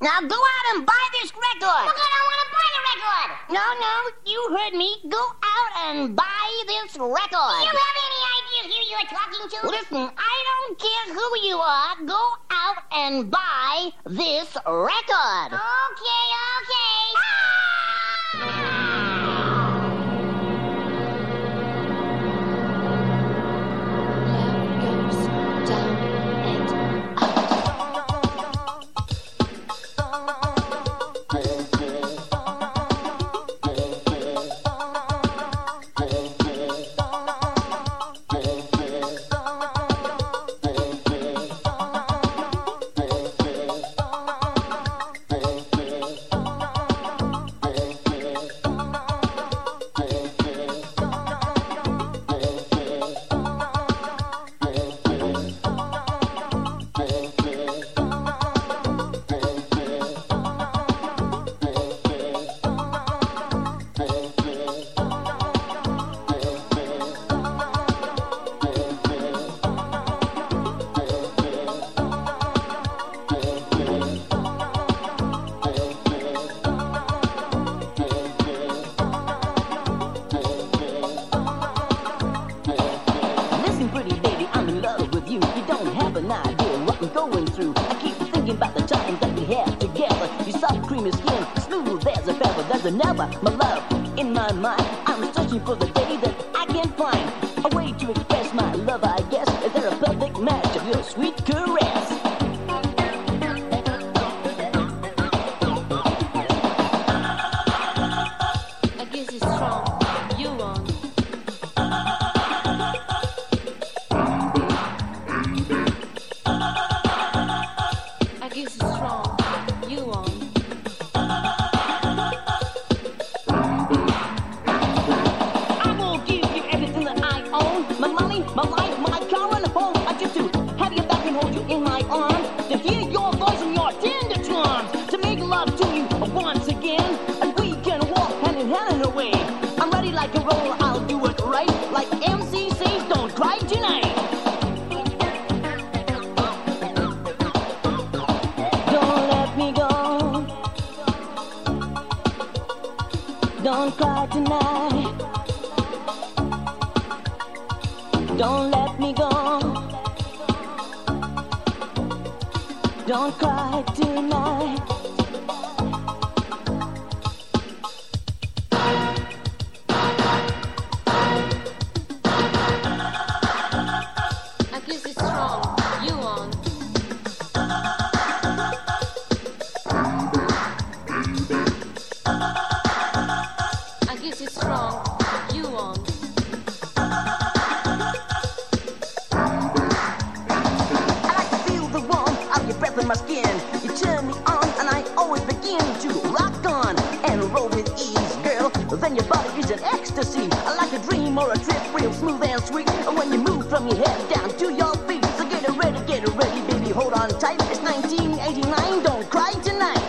Now go out and buy this record. Look, I don't want to buy the record. No, no, you heard me. Go out and buy this Do record. you have any idea who you're talking to? Listen, I don't care who you are. Go out and buy this record. Okay, okay. Never, my love, in my mind. I'm searching for the day like a. or a trip, real smooth and sweet. And when you move from your head down to your feet, so get ready, get ready, baby, hold on tight. It's 1989, don't cry tonight.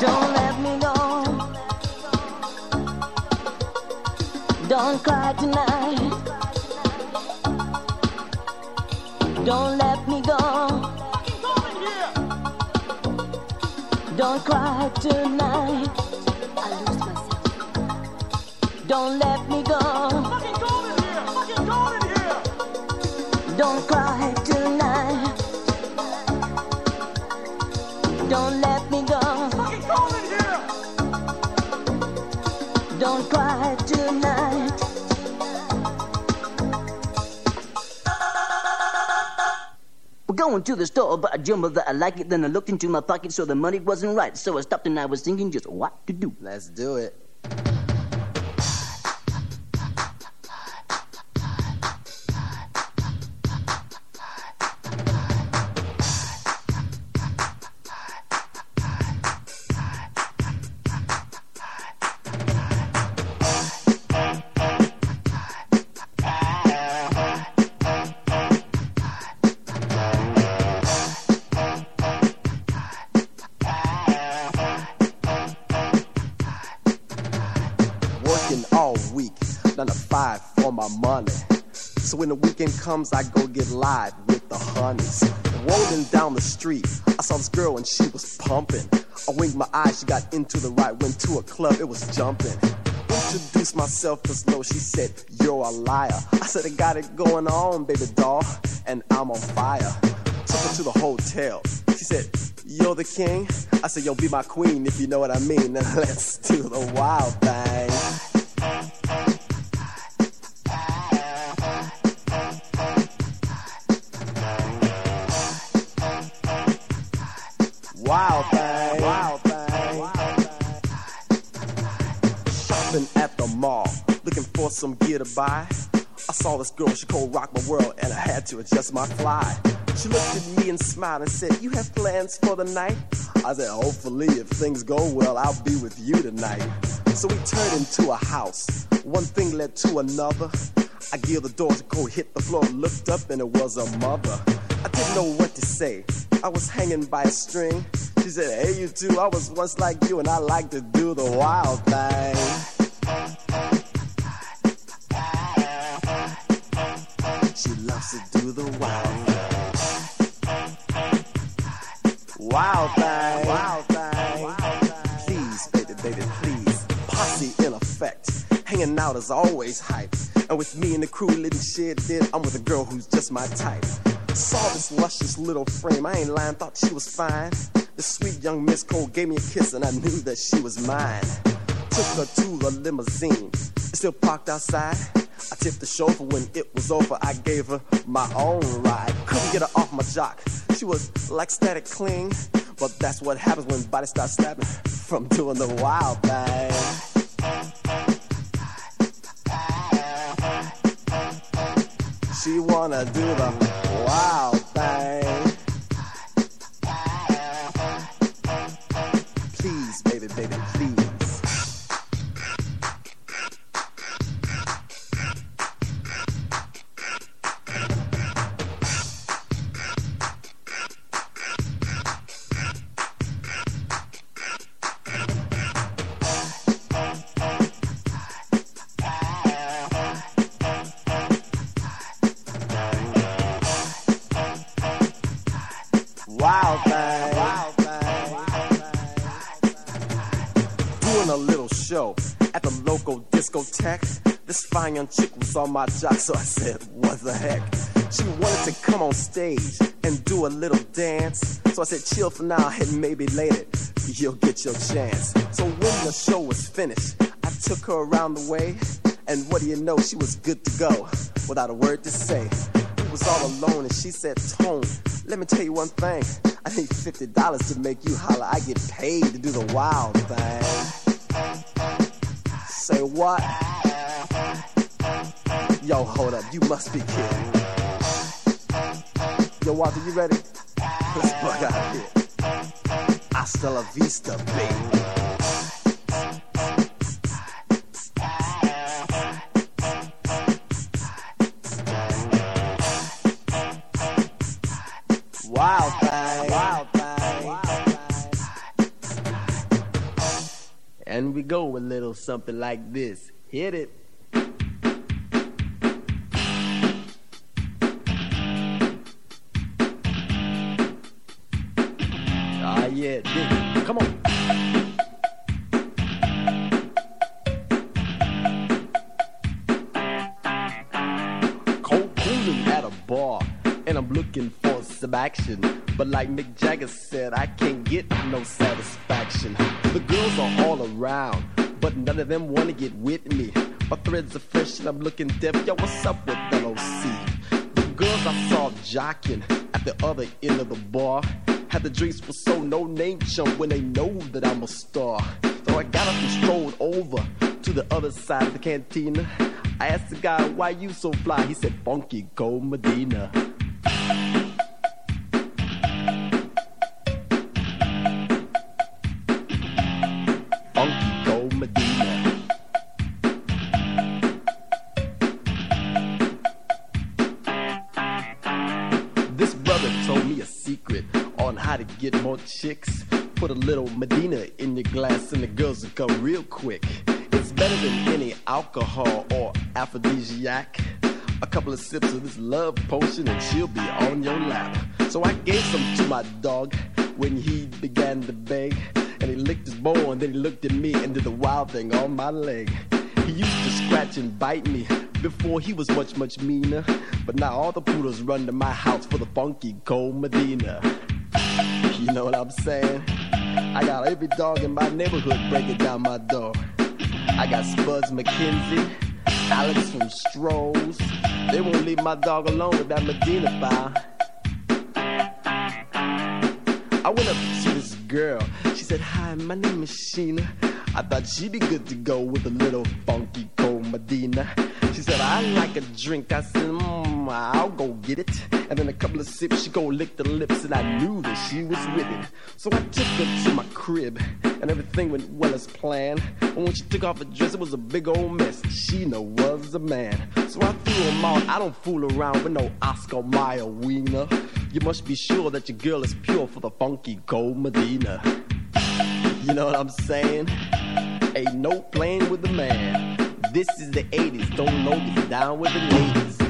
Don't let me go. Don't cry tonight. Don't let me go. Don't cry tonight. I lose myself. Don't let me go. Don't cry going to the store, but I jumbled that I like it. Then I looked into my pocket, so the money wasn't right. So I stopped and I was thinking just what to do. Let's do it. My money. So when the weekend comes, I go get live with the honeys. Rolling down the street, I saw this girl and she was pumping. I winked my eyes, she got into the right, went to a club, it was jumping. Introduced myself as low, she said, You're a liar. I said, I got it going on, baby doll, and I'm on fire. Took her to the hotel. She said, You're the king? I said, Yo, be my queen if you know what I mean. Now let's do the wild thing. Some gear to buy. I saw this girl, she cold rock my world, and I had to adjust my fly. She looked at me and smiled and said, You have plans for the night? I said, Hopefully, if things go well, I'll be with you tonight. So we turned into a house. One thing led to another. I geared the door to go hit the floor, looked up, and it was a mother. I didn't know what to say. I was hanging by a string. She said, Hey, you two, I was once like you, and I like to do the wild thing. Loves to do the wild. Wild thing. Wild thing. Please, baby, baby, please. Posse in effect. Hanging out is always hype. And with me and the crew living shit did, I'm with a girl who's just my type. Saw this luscious little frame, I ain't lying, thought she was fine. The sweet young Miss Cole gave me a kiss and I knew that she was mine. Took her to the limousine, it's still parked outside. I tipped the chauffeur when it was over, I gave her my own ride. Couldn't get her off my jock, she was like static cling. But that's what happens when bodies start snapping from doing the wild thing. She wanna do the wild discotheque. This fine young chick was on my jock, so I said, What the heck? She wanted to come on stage and do a little dance. So I said, Chill for now, and maybe later you'll get your chance. So when the show was finished, I took her around the way. And what do you know? She was good to go without a word to say. We was all alone, and she said, Tone, let me tell you one thing. I need $50 to make you holler. I get paid to do the wild thing. Say what? Yo, hold up, you must be kidding. Yo, Walter, you ready? Let's bug out of here. Hasta la vista, baby. Wild thing. Thing. And we go a little something like this. Hit it. Dig. Come on. Cold cooling at a bar, and I'm looking for some action. But like Mick Jagger said, I can't get no satisfaction. The girls are all around, but none of them wanna get with me. My threads are fresh and I'm looking deaf. Yo, what's up with LOC? The girls I saw jocking at the other end of the bar had the drinks for so no name chump when they know that I'm a star. So I got up and strolled over to the other side of the cantina. I asked the guy, why you so fly? He said, Funky Go Medina. How to get more chicks. Put a little Medina in your glass and the girls will come real quick. It's better than any alcohol or aphrodisiac. A couple of sips of this love potion and she'll be on your lap. So I gave some to my dog when he began to beg. And he licked his bowl and then he looked at me and did the wild thing on my leg. He used to scratch and bite me before he was much, much meaner. But now all the poodles run to my house for the funky cold Medina. You know what I'm saying? I got every dog in my neighborhood breaking down my door. I got Spuds MacKenzie, Alex from Strohs. They won't leave my dog alone with that Medina file. I went up to this girl. She said, Hi, my name is Sheena. I thought she'd be good to go with a little funky cold Medina. She said, I like a drink. I said, mmm, I'll go get it. And then a couple of sips, she go lick the lips, and I knew that she was with it. So I took her to my crib, and everything went well as planned. And when she took off her dress, it was a big old mess. Sheena was a man. So I threw him out. I don't fool around with no Oscar Mayer wiener. You must be sure that your girl is pure for the funky cold Medina. You know what I'm saying? Ain't no playing with the man. This is the 80s, don't know this down with the ladies.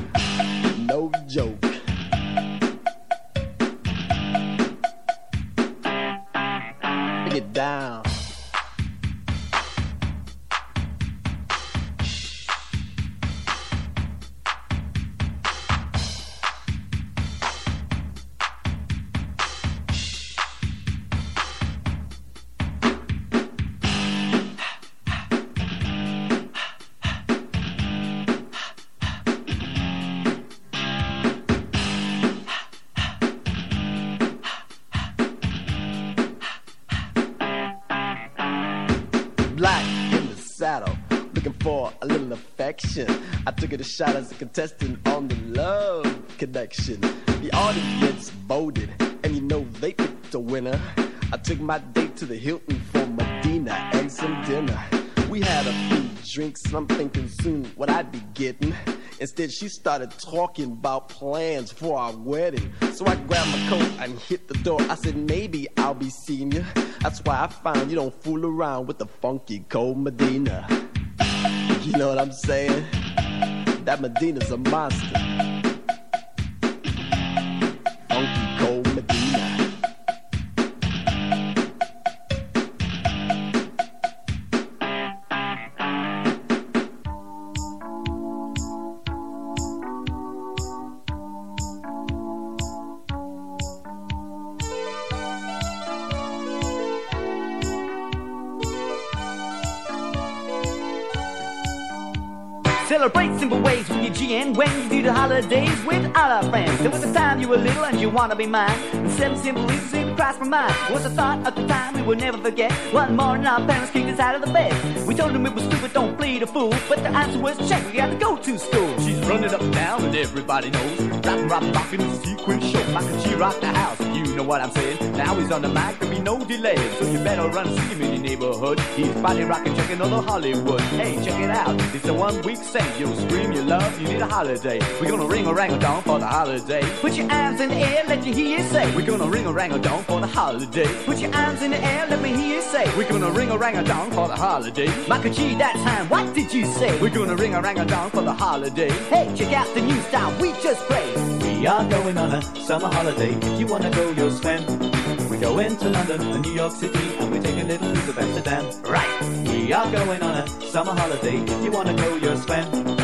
Affection. I took it a shot as a contestant on the love connection. The audience voted, and you know they picked a winner. I took my date to the Hilton for Medina and some dinner. We had a few drinks, and I'm thinking soon what I'd be getting. Instead, she started talking about plans for our wedding. So I grabbed my coat and hit the door. I said, maybe I'll be seeing you. That's why I found you don't fool around with the funky cold Medina. You know what I'm saying? That Medina's a monster. Celebrate simple ways when you do the holidays with all our friends. There was a time you were little and you wanna be mine. And seven simple reasons even crossed my mind. Was a thought at the time we will never forget. One morning our parents kicked us out of the bed. We told them it was stupid, don't play the fool. But the answer was check, we got to go to school. She's running up and down and everybody knows. Rapping, rapping, rocking is a sequence show. Mike she rock the house, you know what I'm saying. Now he's on the mic, there'll be no delay. So you better run and see him in your neighborhood. He's body rocking, checking all the Hollywood. Hey, check it out, it's a one week thing. You'll scream your love, you need a holiday. We're gonna ring a rang a dong for the holiday. Put your arms in the air, let you hear you say. We're gonna ring a rang a dong for the holiday. Put your arms in the air, let me hear you say. We're gonna ring a rang a dong for the holiday. Miker G, that time, what did you say? We're gonna ring a rang a dong for the holiday. Hey, check out the new style we just played. We are going on a summer holiday. If you wanna go, you'll swim. We go into London and New York City and we take a little piece of Amsterdam. Right. We are going on a summer holiday. If you wanna go, you'll swim.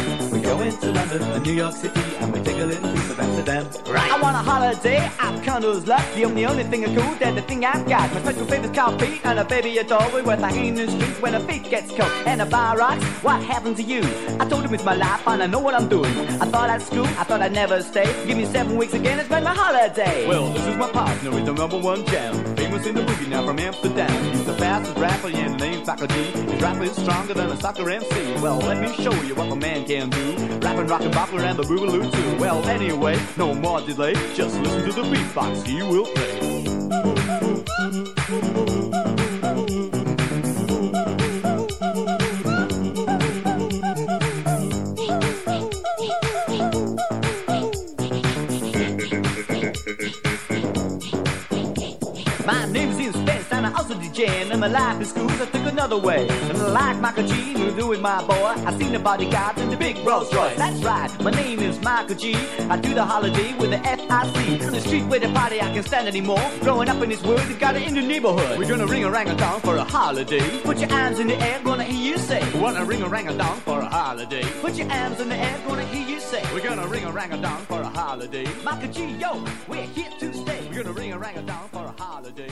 We go into London and New York City and we take a little piece of Amsterdam. Right. I want a holiday, I'm Connor's luck. The only only thing I cool, that the thing I've got. My special favorite's called Pete and a baby adore me with a hanging in the streets when her feet gets cold and a bar rocks. What happened to you? I told him it's my life and I know what I'm doing. I thought I'd school, I thought I'd never stay. Give me seven weeks again and spend my holiday. Well, this is my partner He's the number one jam. Famous in the boogie now from Amsterdam. He's the fastest rapper and the name's Faculty. His rap is stronger than a soccer MC. Well, let me show you what a man can do. Rapping, rockin', bopping, and the boogaloo too. Well, anyway, no more delay. Just listen to the beatbox he will play. My life in school, I took another way. And like Miker G, moving with my boy, I seen the bodyguards in the big Rolls Royce. That's right, my name is Miker G. I do the holiday with the F-I-C. On the street where the party I can't stand anymore. Growing up in this world, you got it in the neighborhood. We're gonna ring a rang a dong for a holiday. Put your hands in the air, gonna hear you say. Wanna ring a rang a dong for a holiday? Put your hands in the air, gonna hear you say. We're gonna ring a rang a dong for a holiday. Miker G, yo, we're here to stay. We're gonna ring a rang a dong for a holiday.